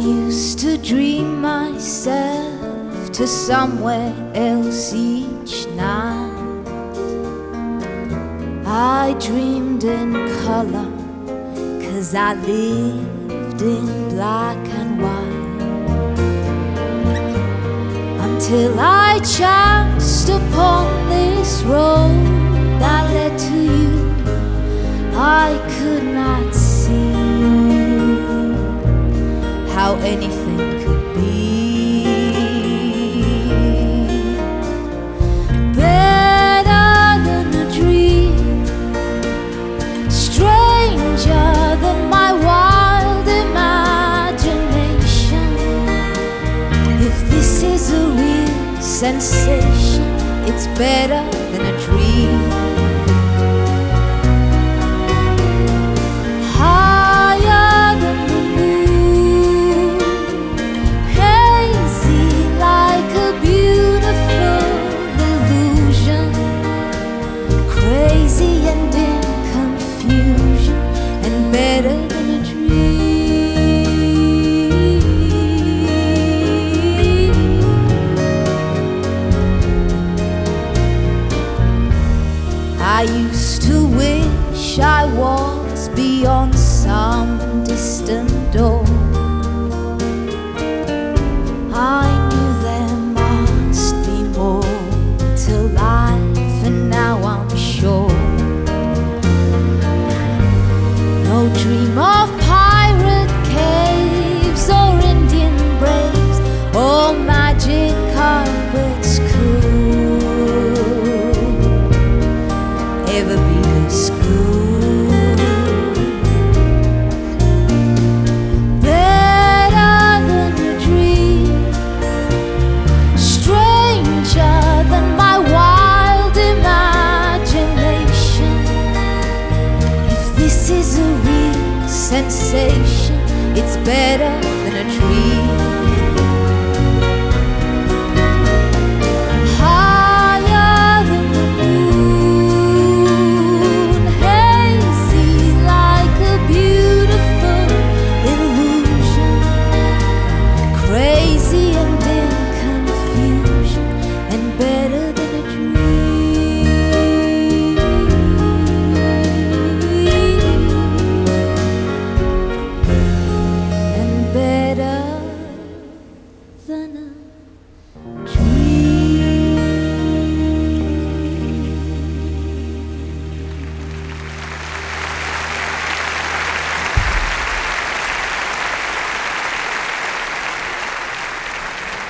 used to dream myself to somewhere else each night. I dreamed in color, cause I lived in black and white. Until I chanced upon this road that led to how anything could be better than a dream, stranger than my wild imagination. If this is a real sensation, it's better than a dream. Was beyond it's